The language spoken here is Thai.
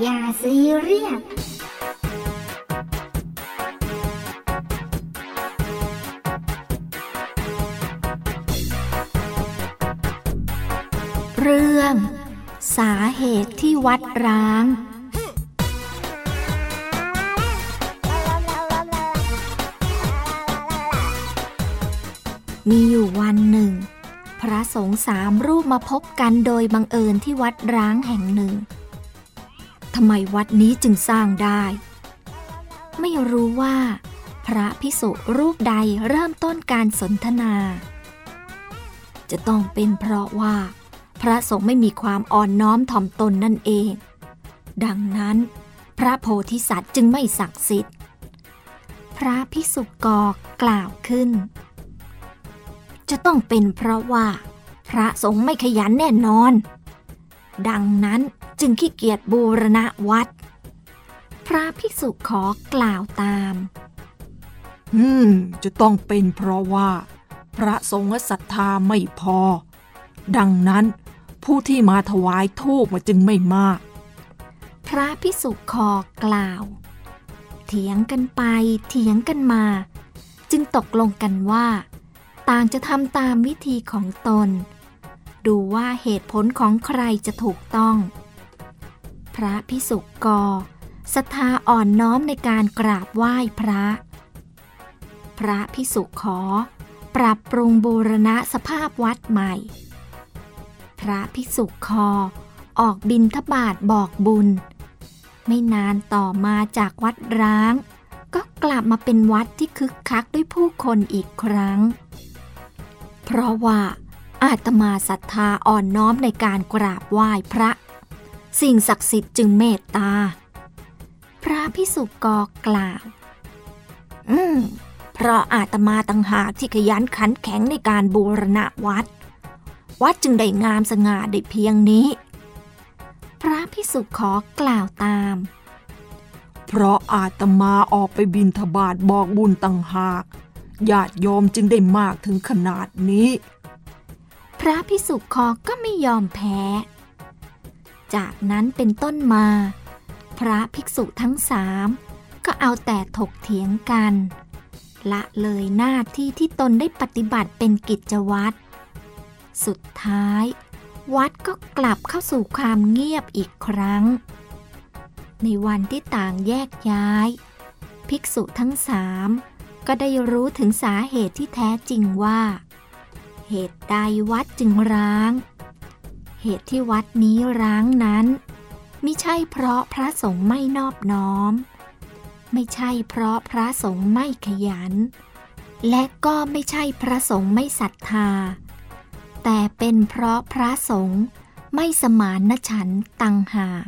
อย่าซีเรียสเรื่อง สาเหตุที่วัดร้างมีอยู่วันหนึ่ง พระสงฆ์สามรูปมาพบกันโดยบังเอิญที่วัดร้างแห่งหนึ่ง ทำไมวัดนี้จึงสร้างได้ ไม่รู้ว่า พระพิสุรูปใดเริ่มต้นการสนทนา จะต้องเป็นเพราะว่า พระสงฆ์ไม่มีความอ่อนน้อมถ่อมตนนั่นเอง ดังนั้น พระโพธิสัตว์จึงไม่ศักดิ์สิทธิ์ พระพิสุกอกกล่าวขึ้น จะต้องเป็นเพราะว่า พระสงฆ์ไม่ขยันแน่นอน ดังนั้นจึงขี้เกียจบูรณะวัด พระภิกษุขอกล่าวตาม อืม จะต้องเป็นเพราะว่า พระสงฆ์ศรัทธาไม่พอ ดังนั้นผู้ที่มาถวายทูปมันจึงไม่มาก พระพิสุขอกล่าว เถียงกันไปเถียงกันมา จึงตกลงกันว่า ต่างจะทำตามวิธีของตน ดูว่าเหตุผลของใครจะถูกต้อง พระพิสุกอศรัทธาอ่อนน้อมในการกราบไหว้พระ พระพิสุขอ ปรับปรุงบูรณะสภาพวัดใหม่ พระภิกษุคอ ออกบินทบาทบอกบุญ ไม่นานต่อมาจากวัดร้าง ก็กลับมาเป็นวัดที่คึกคักด้วยผู้คนอีกครั้ง เพราะว่า อาตมาศรัทธาอ่อนน้อมในการกราบไหว้พระ สิ่งศักดิ์สิทธิ์จึงเมตตา พระพิสุกอกล่าว อืม เพราะอาตมาต่างหากที่ขยันขันแข็งในการบูรณะวัด วัดจึงได้งามสง่าได้เพียงนี้ พระพิสุขอกล่าวตาม เพราะอาตมาออกไปบินทบาทบอกบุญต่างหากญาติโยมจึงได้มากถึงขนาดนี้ พระพิสุคอก็ไม่ยอมแพ้ จากนั้นเป็นต้นมา พระภิกษุทั้งสามก็เอาแต่ถกเถียงกัน ละเลยหน้าที่ที่ตนได้ปฏิบัติเป็นกิจวัตร สุดท้าย วัดก็กลับเข้าสู่ความเงียบอีกครั้ง ในวันที่ต่างแยกย้าย ภิกษุทั้งสามก็ได้รู้ถึงสาเหตุที่แท้จริงว่า เหตุใดวัดจึงร้าง เหตุที่วัดนี้ร้างนั้นไม่ใช่เพราะพระสงฆ์ไม่นอบน้อม ไม่ใช่เพราะพระสงฆ์ไม่ขยัน และก็ไม่ใช่พระสงฆ์ไม่ศรัทธา แต่เป็นเพราะพระสงฆ์ไม่สมานฉันตังหาก